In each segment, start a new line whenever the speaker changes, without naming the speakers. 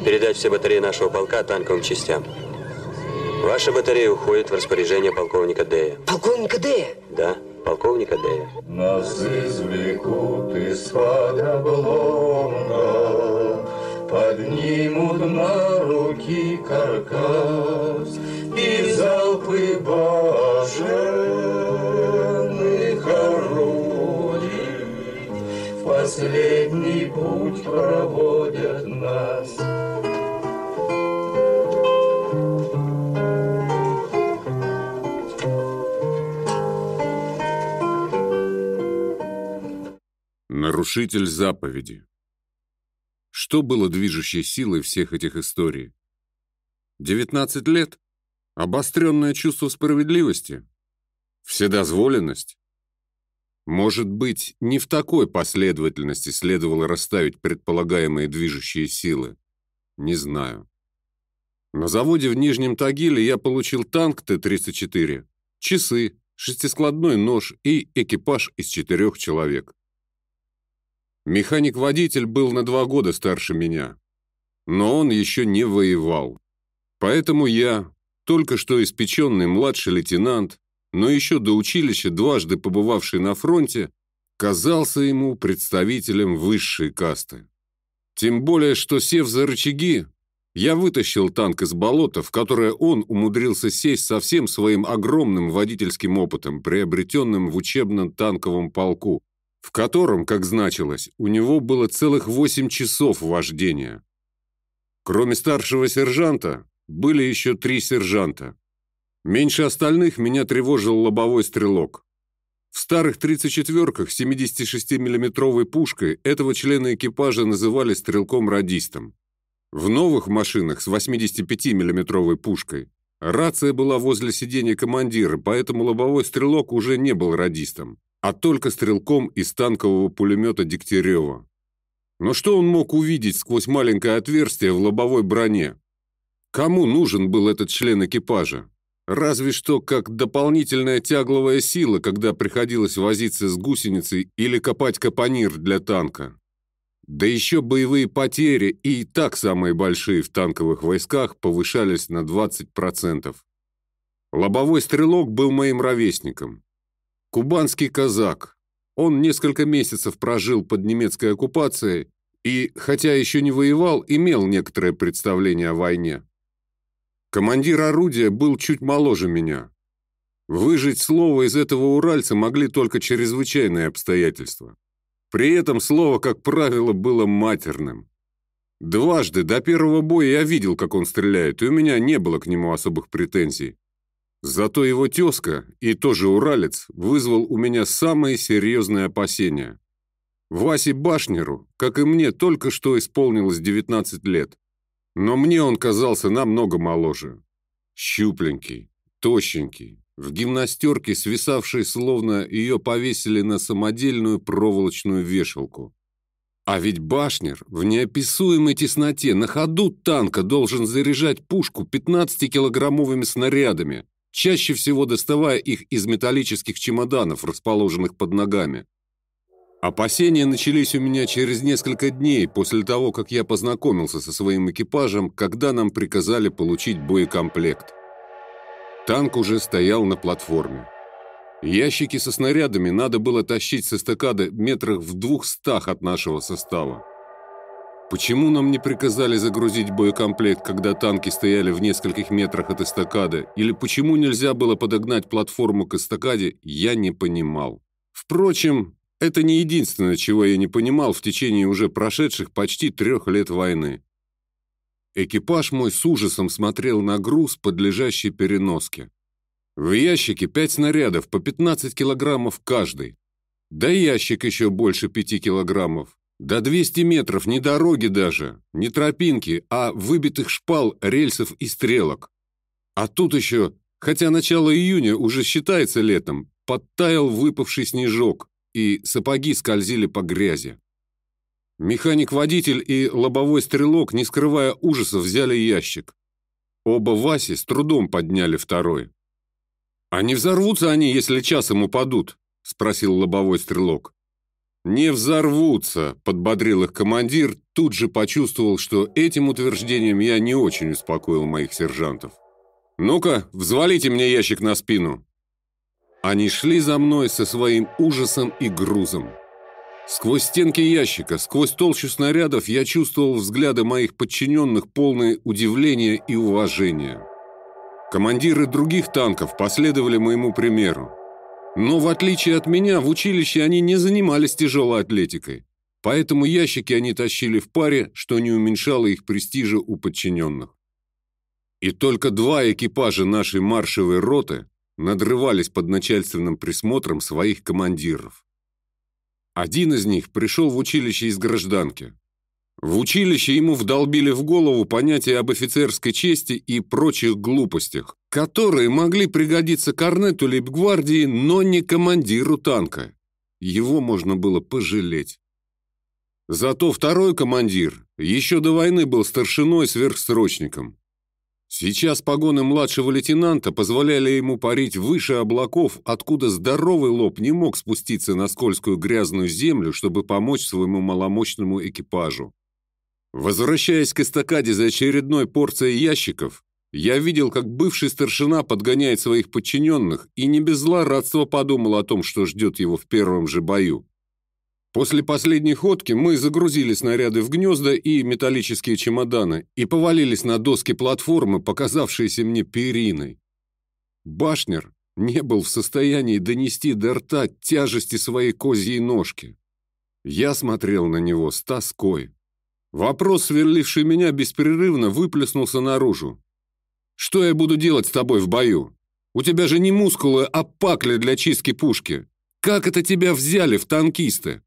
передать все батареи нашего полка танковым частям. Ваша батарея уходит в распоряжение полковника Дея.
Полковника Дея?
Да, полковника Дея.
Нас извлекут из-под обломка, Поднимут на руки каркас И залпы башенных последний путь проводят нас.
Нарушитель заповеди. Что было движущей силой всех этих историй? 19 лет? Обостренное чувство справедливости? Вседозволенность? Может быть, не в такой последовательности следовало расставить предполагаемые движущие силы? Не знаю. На заводе в Нижнем Тагиле я получил танк Т-34, часы, шестискладной нож и экипаж из четырех человек. Механик-водитель был на два года старше меня, но он еще не воевал. Поэтому я, только что испеченный младший лейтенант, но еще до училища дважды побывавший на фронте, казался ему представителем высшей касты. Тем более, что, сев за рычаги, я вытащил танк из болота, в которое он умудрился сесть со всем своим огромным водительским опытом, приобретенным в учебном танковом полку, в котором, как значилось, у него было целых восемь часов вождения. Кроме старшего сержанта, были еще три сержанта. Меньше остальных меня тревожил лобовой стрелок. В старых 34-ках 76 миллиметровой пушкой этого члена экипажа называли стрелком-радистом. В новых машинах с 85 миллиметровой пушкой рация была возле сидения командира, поэтому лобовой стрелок уже не был радистом а только стрелком из танкового пулемета Дегтярева. Но что он мог увидеть сквозь маленькое отверстие в лобовой броне? Кому нужен был этот член экипажа? Разве что как дополнительная тягловая сила, когда приходилось возиться с гусеницей или копать капонир для танка. Да еще боевые потери, и так самые большие в танковых войсках, повышались на 20%. Лобовой стрелок был моим ровесником. Кубанский казак. Он несколько месяцев прожил под немецкой оккупацией и, хотя еще не воевал, имел некоторое представление о войне. Командир орудия был чуть моложе меня. Выжить слово из этого уральца могли только чрезвычайные обстоятельства. При этом слово, как правило, было матерным. Дважды до первого боя я видел, как он стреляет, и у меня не было к нему особых претензий. Зато его тезка, и тоже уралец, вызвал у меня самые серьезные опасения. Васе Башнеру, как и мне, только что исполнилось 19 лет. Но мне он казался намного моложе. Щупленький, тощенький, в гимнастерке, свисавшей, словно ее повесили на самодельную проволочную вешалку. А ведь Башнер в неописуемой тесноте на ходу танка должен заряжать пушку 15-килограммовыми снарядами, чаще всего доставая их из металлических чемоданов, расположенных под ногами. Опасения начались у меня через несколько дней после того, как я познакомился со своим экипажем, когда нам приказали получить боекомплект. Танк уже стоял на платформе. Ящики со снарядами надо было тащить с эстакады метрах в двухстах от нашего состава. Почему нам не приказали загрузить боекомплект, когда танки стояли в нескольких метрах от эстакады, или почему нельзя было подогнать платформу к эстакаде, я не понимал. Впрочем, это не единственное, чего я не понимал в течение уже прошедших почти трех лет войны. Экипаж мой с ужасом смотрел на груз, подлежащий переноске. В ящике пять снарядов по 15 килограммов каждый. Да ящик еще больше пяти килограммов. До 200 метров, не дороги даже, не тропинки, а выбитых шпал, рельсов и стрелок. А тут еще, хотя начало июня уже считается летом, подтаял выпавший снежок, и сапоги скользили по грязи. Механик-водитель и лобовой стрелок, не скрывая ужаса, взяли ящик. Оба Васи с трудом подняли второй. «А не взорвутся они, если часом упадут?» – спросил лобовой стрелок. «Не взорвутся», – подбодрил их командир, тут же почувствовал, что этим утверждением я не очень успокоил моих сержантов. «Ну-ка, взвалите мне ящик на спину». Они шли за мной со своим ужасом и грузом. Сквозь стенки ящика, сквозь толщу снарядов я чувствовал взгляды моих подчиненных полные удивления и уважения. Командиры других танков последовали моему примеру. Но в отличие от меня, в училище они не занимались тяжелой атлетикой. Поэтому ящики они тащили в паре, что не уменьшало их престижа у подчиненных. И только два экипажа нашей маршевой роты надрывались под начальственным присмотром своих командиров. Один из них пришел в училище из гражданки. В училище ему вдолбили в голову понятия об офицерской чести и прочих глупостях, которые могли пригодиться корнету лейбгвардии, но не командиру танка. Его можно было пожалеть. Зато второй командир еще до войны был старшиной-сверхсрочником. Сейчас погоны младшего лейтенанта позволяли ему парить выше облаков, откуда здоровый лоб не мог спуститься на скользкую грязную землю, чтобы помочь своему маломощному экипажу. Возвращаясь к эстакаде за очередной порцией ящиков, я видел, как бывший старшина подгоняет своих подчиненных и не без злорадства подумал о том, что ждет его в первом же бою. После последней ходки мы загрузили снаряды в гнезда и металлические чемоданы и повалились на доски платформы, показавшиеся мне периной. Башнер не был в состоянии донести до рта тяжести своей козьей ножки. Я смотрел на него с тоской. Вопрос, сверливший меня беспрерывно, выплеснулся наружу. «Что я буду делать с тобой в бою? У тебя же не мускулы, а пакли для чистки пушки. Как это тебя взяли в танкисты?»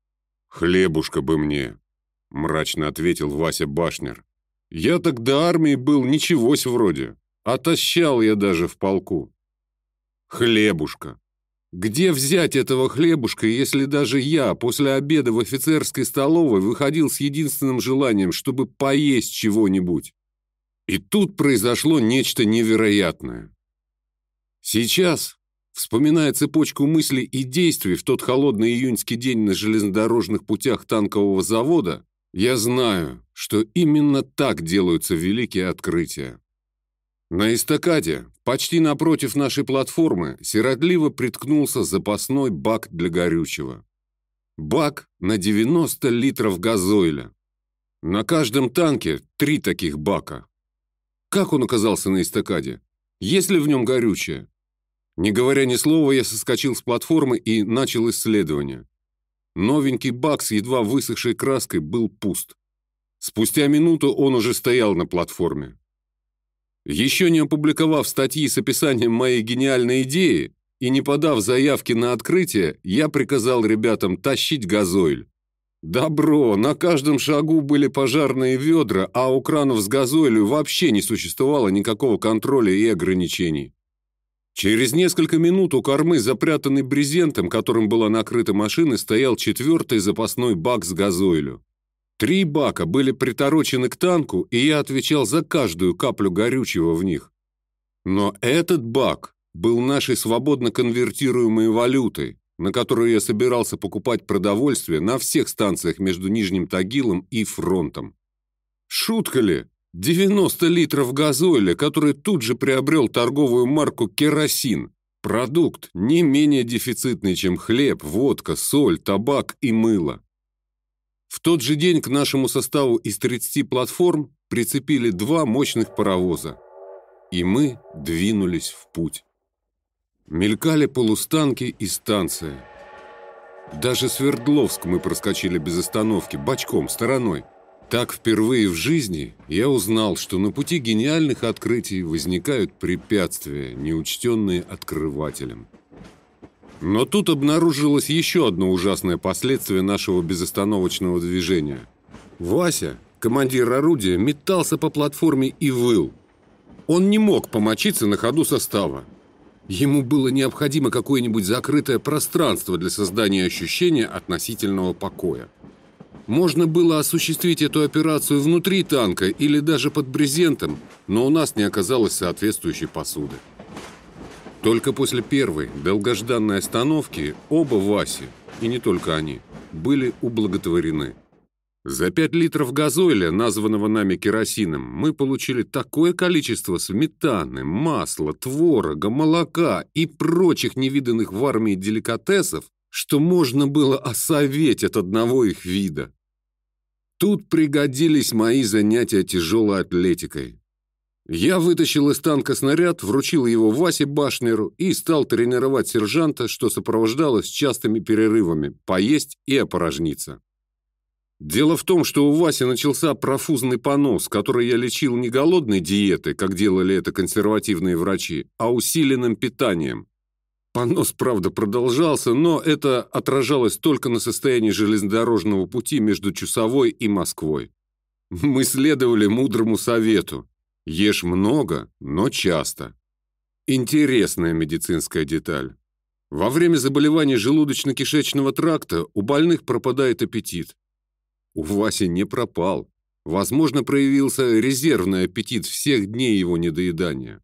«Хлебушка бы мне», – мрачно ответил Вася Башнер. «Я до армии был ничегось вроде. Отощал я даже в полку». «Хлебушка. Где взять этого хлебушка, если даже я после обеда в офицерской столовой выходил с единственным желанием, чтобы поесть чего-нибудь?» И тут произошло нечто невероятное. Сейчас, Вспоминая цепочку мыслей и действий в тот холодный июньский день на железнодорожных путях танкового завода, я знаю, что именно так делаются великие открытия. На эстакаде, почти напротив нашей платформы, сиротливо приткнулся запасной бак для горючего. Бак на 90 литров газоиля. На каждом танке три таких бака. Как он оказался на эстакаде? Есть ли в нем горючее? Не говоря ни слова, я соскочил с платформы и начал исследование. Новенький бак с едва высохшей краской был пуст. Спустя минуту он уже стоял на платформе. Еще не опубликовав статьи с описанием моей гениальной идеи и не подав заявки на открытие, я приказал ребятам тащить газойль. Добро, на каждом шагу были пожарные ведра, а у кранов с газойлью вообще не существовало никакого контроля и ограничений. Через несколько минут у кормы, запрятанный брезентом, которым была накрыта машина, стоял четвертый запасной бак с газойлю. Три бака были приторочены к танку, и я отвечал за каждую каплю горючего в них. Но этот бак был нашей свободно конвертируемой валютой, на которую я собирался покупать продовольствие на всех станциях между Нижним Тагилом и фронтом. Шутка ли? 90 литров газоиля, который тут же приобрел торговую марку «Керосин». Продукт не менее дефицитный, чем хлеб, водка, соль, табак и мыло. В тот же день к нашему составу из 30 платформ прицепили два мощных паровоза. И мы двинулись в путь. Мелькали полустанки и станция. Даже Свердловск мы проскочили без остановки, бочком, стороной. Так впервые в жизни я узнал, что на пути гениальных открытий возникают препятствия, неучтенные открывателем. Но тут обнаружилось еще одно ужасное последствие нашего безостановочного движения. Вася, командир орудия, метался по платформе и выл. Он не мог помочиться на ходу состава. Ему было необходимо какое-нибудь закрытое пространство для создания ощущения относительного покоя. Можно было осуществить эту операцию внутри танка или даже под брезентом, но у нас не оказалось соответствующей посуды. Только после первой, долгожданной остановки, оба Васи, и не только они, были ублаготворены. За 5 литров газоиля, названного нами керосином, мы получили такое количество сметаны, масла, творога, молока и прочих невиданных в армии деликатесов, что можно было осоветь от одного их вида. Тут пригодились мои занятия тяжелой атлетикой. Я вытащил из танка снаряд, вручил его Васе Башнеру и стал тренировать сержанта, что сопровождалось частыми перерывами – поесть и опорожниться. Дело в том, что у Васи начался профузный понос, который я лечил не голодной диетой, как делали это консервативные врачи, а усиленным питанием. Понос, правда, продолжался, но это отражалось только на состоянии железнодорожного пути между Чусовой и Москвой. Мы следовали мудрому совету. Ешь много, но часто. Интересная медицинская деталь. Во время заболеваний желудочно-кишечного тракта у больных пропадает аппетит. У Васи не пропал. Возможно, проявился резервный аппетит всех дней его недоедания.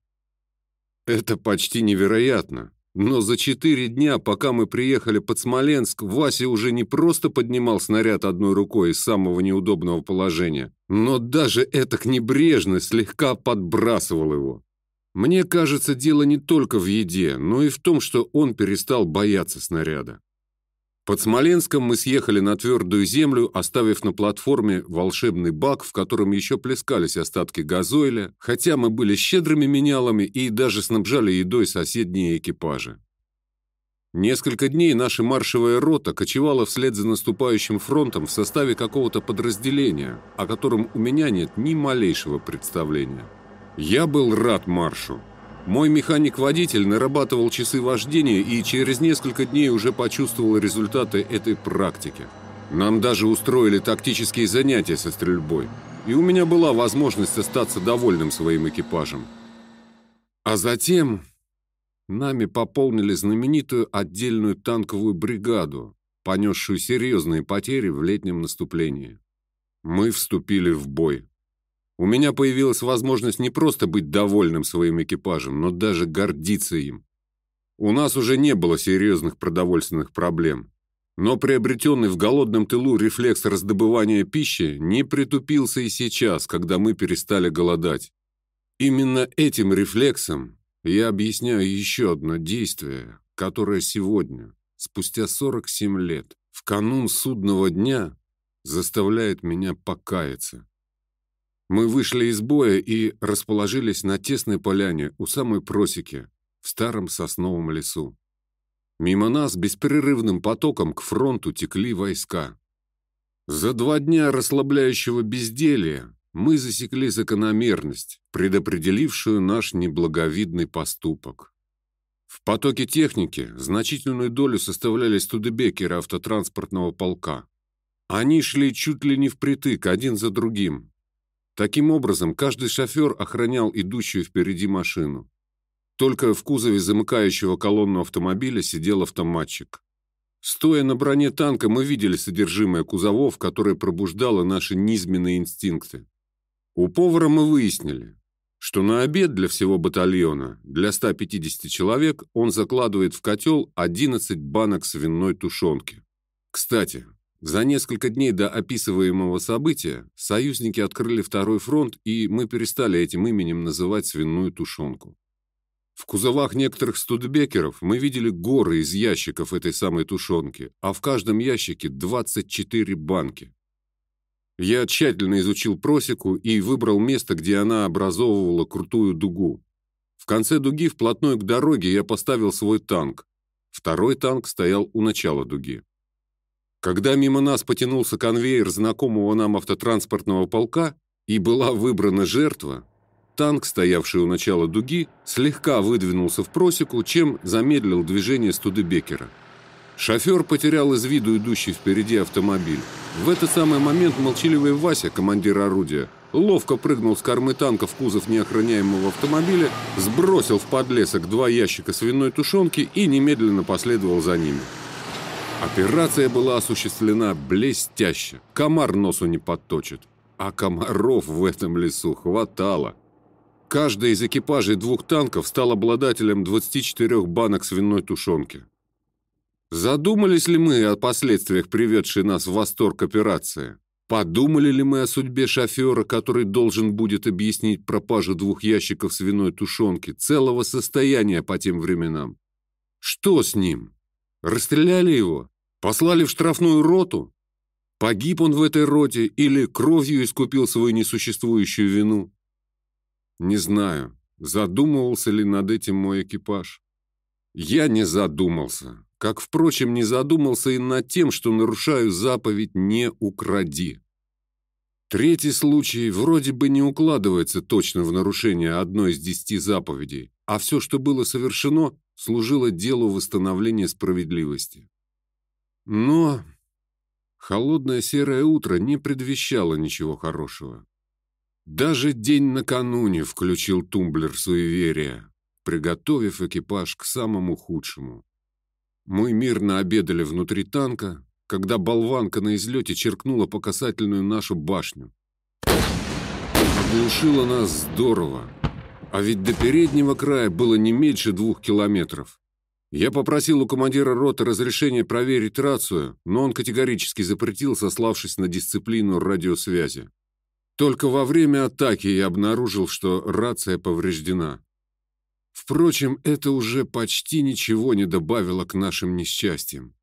Это почти невероятно. Но за четыре дня, пока мы приехали под Смоленск, Вася уже не просто поднимал снаряд одной рукой из самого неудобного положения, но даже этак небрежно слегка подбрасывал его. Мне кажется, дело не только в еде, но и в том, что он перестал бояться снаряда. Под Смоленском мы съехали на твердую землю, оставив на платформе волшебный бак, в котором еще плескались остатки газоиля, хотя мы были щедрыми менялами и даже снабжали едой соседние экипажи. Несколько дней наша маршевая рота кочевала вслед за наступающим фронтом в составе какого-то подразделения, о котором у меня нет ни малейшего представления. Я был рад маршу. Мой механик-водитель нарабатывал часы вождения и через несколько дней уже почувствовал результаты этой практики. Нам даже устроили тактические занятия со стрельбой, и у меня была возможность остаться довольным своим экипажем. А затем нами пополнили знаменитую отдельную танковую бригаду, понесшую серьезные потери в летнем наступлении. Мы вступили в бой. У меня появилась возможность не просто быть довольным своим экипажем, но даже гордиться им. У нас уже не было серьезных продовольственных проблем. Но приобретенный в голодном тылу рефлекс раздобывания пищи не притупился и сейчас, когда мы перестали голодать. Именно этим рефлексом я объясняю еще одно действие, которое сегодня, спустя 47 лет, в канун судного дня, заставляет меня покаяться. Мы вышли из боя и расположились на тесной поляне у самой просеки, в старом сосновом лесу. Мимо нас беспрерывным потоком к фронту текли войска. За два дня расслабляющего безделия мы засекли закономерность, предопределившую наш неблаговидный поступок. В потоке техники значительную долю составляли студебекеры автотранспортного полка. Они шли чуть ли не впритык один за другим, Таким образом, каждый шофер охранял идущую впереди машину. Только в кузове замыкающего колонну автомобиля сидел автоматчик. Стоя на броне танка, мы видели содержимое кузовов, которое пробуждало наши низменные инстинкты. У повара мы выяснили, что на обед для всего батальона, для 150 человек, он закладывает в котел 11 банок свиной тушенки. Кстати, за несколько дней до описываемого события союзники открыли второй фронт, и мы перестали этим именем называть свиную тушенку. В кузовах некоторых студебекеров мы видели горы из ящиков этой самой тушенки, а в каждом ящике 24 банки. Я тщательно изучил просеку и выбрал место, где она образовывала крутую дугу. В конце дуги вплотную к дороге я поставил свой танк. Второй танк стоял у начала дуги. Когда мимо нас потянулся конвейер знакомого нам автотранспортного полка и была выбрана жертва, танк, стоявший у начала дуги, слегка выдвинулся в просеку, чем замедлил движение Студебекера. Шофер потерял из виду идущий впереди автомобиль. В этот самый момент молчаливый Вася, командир орудия, ловко прыгнул с кормы танка в кузов неохраняемого автомобиля, сбросил в подлесок два ящика свиной тушенки и немедленно последовал за ними. Операция была осуществлена блестяще. Комар носу не подточит. А комаров в этом лесу хватало. Каждый из экипажей двух танков стал обладателем 24 банок свиной тушенки. Задумались ли мы о последствиях, приведшей нас в восторг операции? Подумали ли мы о судьбе шофера, который должен будет объяснить пропажу двух ящиков свиной тушенки, целого состояния по тем временам? Что с ним? Расстреляли его? Послали в штрафную роту? Погиб он в этой роте или кровью искупил свою несуществующую вину? Не знаю, задумывался ли над этим мой экипаж. Я не задумался, как, впрочем, не задумался и над тем, что нарушаю заповедь «не укради». Третий случай вроде бы не укладывается точно в нарушение одной из десяти заповедей, а все, что было совершено, служило делу восстановления справедливости. Но холодное серое утро не предвещало ничего хорошего. Даже день накануне включил тумблер суеверия, приготовив экипаж к самому худшему. Мы мирно обедали внутри танка, когда болванка на излете черкнула по касательную нашу башню. Оглушила нас здорово, а ведь до переднего края было не меньше двух километров. Я попросил у командира роты разрешения проверить рацию, но он категорически запретил, сославшись на дисциплину радиосвязи. Только во время атаки я обнаружил, что рация повреждена. Впрочем, это уже почти ничего не добавило к нашим несчастьям.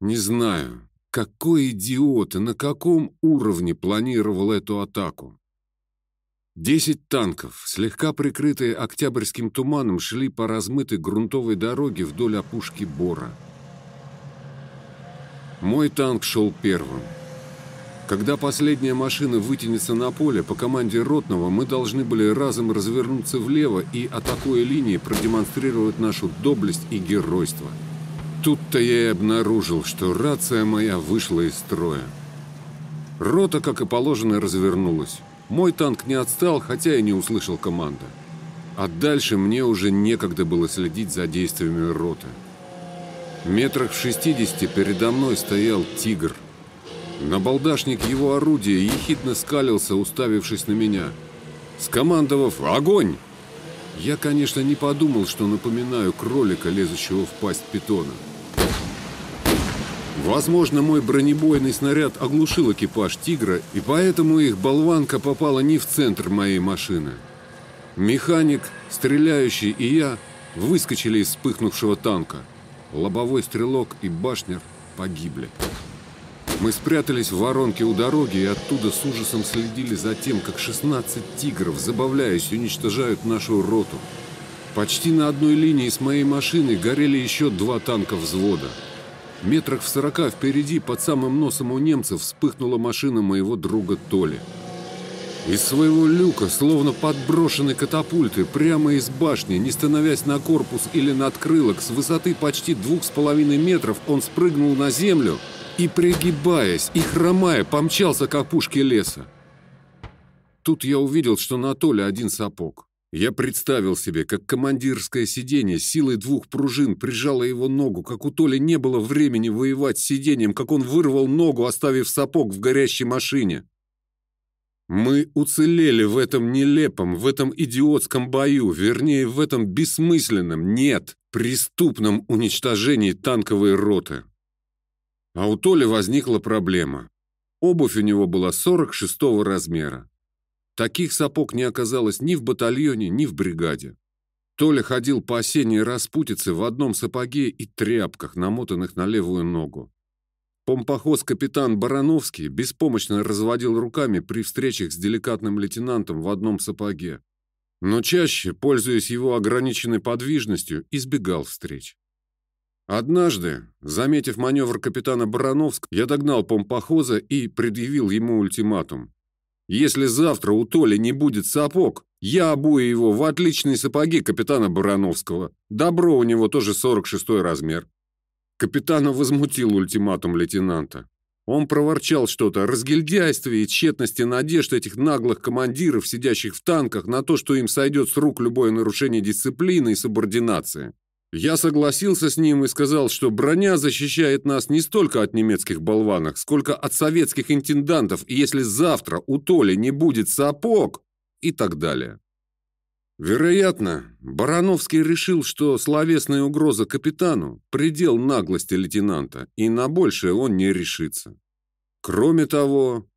Не знаю, какой идиот и на каком уровне планировал эту атаку. Десять танков, слегка прикрытые октябрьским туманом, шли по размытой грунтовой дороге вдоль опушки Бора. Мой танк шел первым. Когда последняя машина вытянется на поле, по команде Ротного мы должны были разом развернуться влево и, атакуя линии, продемонстрировать нашу доблесть и геройство. Тут-то я и обнаружил, что рация моя вышла из строя. Рота, как и положено, развернулась. Мой танк не отстал, хотя и не услышал команды. А дальше мне уже некогда было следить за действиями роты. Метрах в 60 передо мной стоял «Тигр», Набалдашник его орудия ехидно скалился, уставившись на меня. Скомандовав «Огонь!» Я, конечно, не подумал, что напоминаю кролика, лезущего в пасть питона. Возможно, мой бронебойный снаряд оглушил экипаж «Тигра», и поэтому их болванка попала не в центр моей машины. Механик, стреляющий и я выскочили из вспыхнувшего танка. Лобовой стрелок и башнер погибли. Мы спрятались в воронке у дороги и оттуда с ужасом следили за тем, как 16 тигров, забавляясь, уничтожают нашу роту. Почти на одной линии с моей машиной горели еще два танка взвода. Метрах в сорока впереди, под самым носом у немцев, вспыхнула машина моего друга Толи. Из своего люка, словно подброшенной катапульты, прямо из башни, не становясь на корпус или над крылок, с высоты почти двух с половиной метров он спрыгнул на землю – и, пригибаясь и хромая, помчался к опушке леса. Тут я увидел, что на Толе один сапог. Я представил себе, как командирское сиденье силой двух пружин прижало его ногу, как у Толи не было времени воевать с сиденьем, как он вырвал ногу, оставив сапог в горящей машине. Мы уцелели в этом нелепом, в этом идиотском бою, вернее, в этом бессмысленном, нет, преступном уничтожении танковой роты. А у Толи возникла проблема. Обувь у него была 46-го размера. Таких сапог не оказалось ни в батальоне, ни в бригаде. Толя ходил по осенней распутице в одном сапоге и тряпках, намотанных на левую ногу. Помпохоз-капитан Барановский беспомощно разводил руками при встречах с деликатным лейтенантом в одном сапоге. Но чаще, пользуясь его ограниченной подвижностью, избегал встреч. Однажды, заметив маневр капитана Барановска, я догнал помпохоза и предъявил ему ультиматум. Если завтра у Толи не будет сапог, я обую его в отличные сапоги капитана Барановского. Добро у него тоже 46 размер. Капитана возмутил ультиматум лейтенанта. Он проворчал что-то о разгильдяйстве и тщетности надежд этих наглых командиров, сидящих в танках, на то, что им сойдет с рук любое нарушение дисциплины и субординации. Я согласился с ним и сказал, что броня защищает нас не столько от немецких болванок, сколько от советских интендантов, если завтра у Толи не будет сапог, и так далее. Вероятно, Барановский решил, что словесная угроза капитану – предел наглости лейтенанта, и на большее он не решится. Кроме того,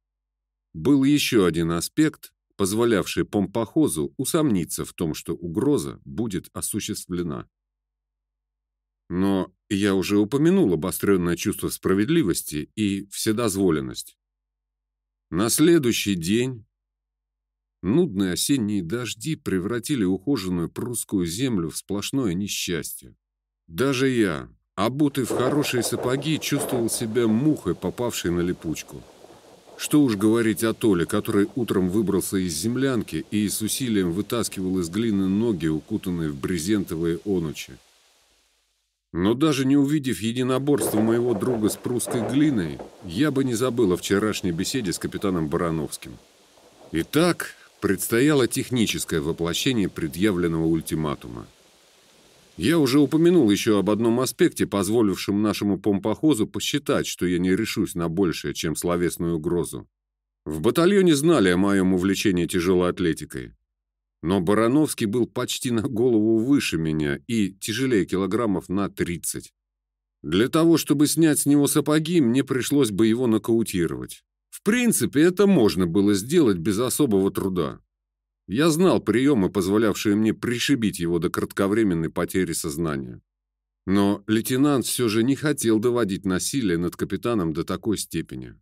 был еще один аспект, позволявший помпохозу усомниться в том, что угроза будет осуществлена. Но я уже упомянул обостренное чувство справедливости и вседозволенность. На следующий день нудные осенние дожди превратили ухоженную прусскую землю в сплошное несчастье. Даже я, обутый в хорошие сапоги, чувствовал себя мухой, попавшей на липучку. Что уж говорить о Толе, который утром выбрался из землянки и с усилием вытаскивал из глины ноги, укутанные в брезентовые онучи. Но даже не увидев единоборство моего друга с прусской глиной, я бы не забыл о вчерашней беседе с капитаном Барановским. Итак, предстояло техническое воплощение предъявленного ультиматума. Я уже упомянул еще об одном аспекте, позволившем нашему помпохозу посчитать, что я не решусь на большее, чем словесную угрозу. В батальоне знали о моем увлечении тяжелой атлетикой. Но Барановский был почти на голову выше меня и тяжелее килограммов на 30. Для того, чтобы снять с него сапоги, мне пришлось бы его нокаутировать. В принципе, это можно было сделать без особого труда. Я знал приемы, позволявшие мне пришибить его до кратковременной потери сознания. Но лейтенант все же не хотел доводить насилие над капитаном до такой степени.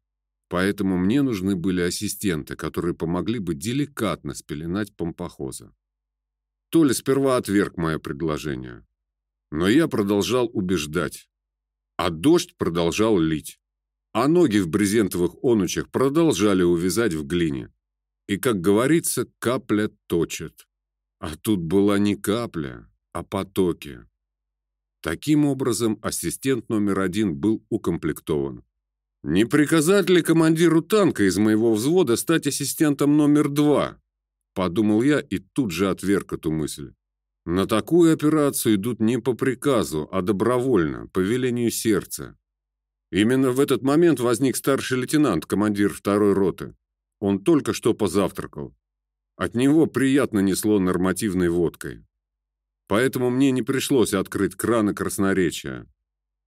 Поэтому мне нужны были ассистенты, которые помогли бы деликатно спеленать помпохоза. Толя сперва отверг мое предложение. Но я продолжал убеждать. А дождь продолжал лить. А ноги в брезентовых онучах продолжали увязать в глине. И, как говорится, капля точит. А тут была не капля, а потоки. Таким образом, ассистент номер один был укомплектован. Не приказать ли командиру танка из моего взвода стать ассистентом номер два? Подумал я и тут же отверг эту мысль. На такую операцию идут не по приказу, а добровольно, по велению сердца. Именно в этот момент возник старший лейтенант, командир второй роты. Он только что позавтракал. От него приятно несло нормативной водкой. Поэтому мне не пришлось открыть краны красноречия.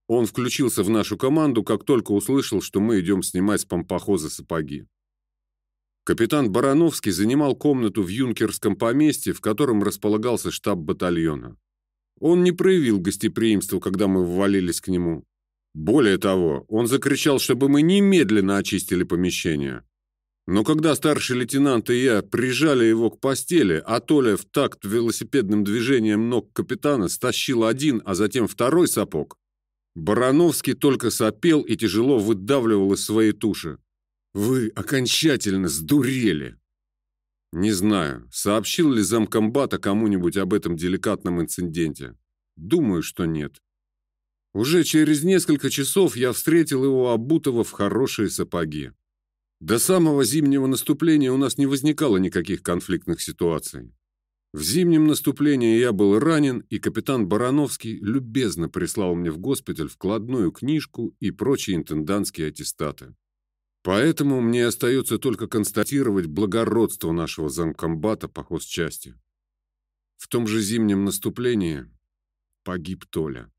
Он включился в нашу команду, как только услышал, что мы идем снимать с помпохоза сапоги. Капитан Барановский занимал комнату в юнкерском поместье, в котором располагался штаб батальона. Он не проявил гостеприимства, когда мы ввалились к нему. Более того, он закричал, чтобы мы немедленно очистили помещение. Но когда старший лейтенант и я прижали его к постели, а Толя в такт велосипедным движением ног капитана стащил один, а затем второй сапог, Барановский только сопел и тяжело выдавливал из своей туши. «Вы окончательно сдурели!» Не знаю, сообщил ли замкомбата кому-нибудь об этом деликатном инциденте. Думаю, что нет. Уже через несколько часов я встретил его обутого в хорошие сапоги. До самого зимнего наступления у нас не возникало никаких конфликтных ситуаций. В зимнем наступлении я был ранен, и капитан Барановский любезно прислал мне в госпиталь вкладную книжку и прочие интендантские аттестаты. Поэтому мне остается только констатировать благородство нашего замкомбата по хозчасти. В том же зимнем наступлении погиб Толя.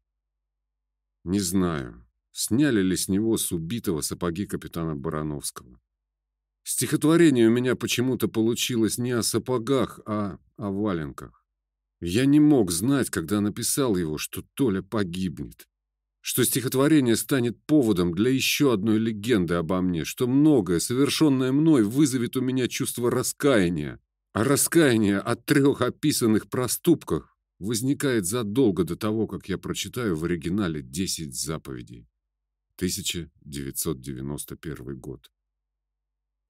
Не знаю, сняли ли с него с убитого сапоги капитана Барановского. Стихотворение у меня почему-то получилось не о сапогах, а о валенках. Я не мог знать, когда написал его, что Толя погибнет. Что стихотворение станет поводом для еще одной легенды обо мне, что многое, совершенное мной, вызовет у меня чувство раскаяния. А раскаяние от трех описанных проступках возникает задолго до того, как я прочитаю в оригинале «Десять заповедей». 1991 год.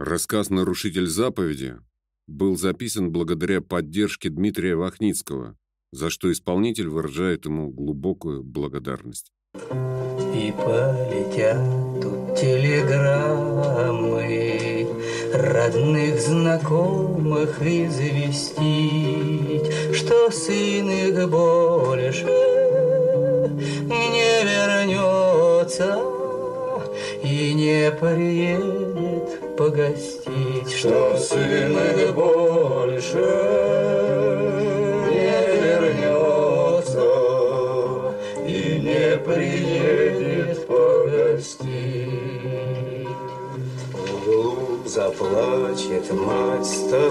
Рассказ «Нарушитель заповеди» был записан благодаря поддержке Дмитрия Вахницкого, за что исполнитель выражает ему глубокую благодарность.
И полетят тут телеграммы Родных, знакомых известить, Что сын их больше не вернется И не приедет погостить, Что сына больше не вернется И не приедет погостить.
В углу заплачет мать-старушка,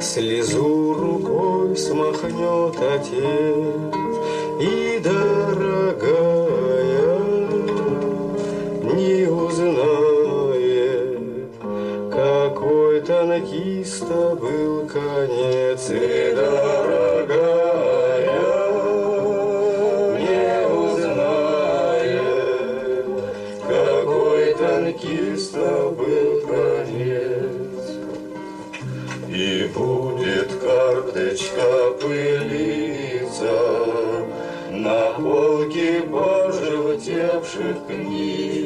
Слезу рукой смахнет отец, И, дорога И, дорогая, не узнает, какой танкиста был конец. И будет карточка пылиться на полке пожелтевших книг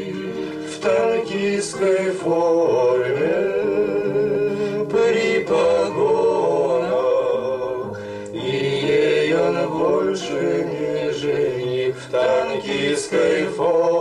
stay for.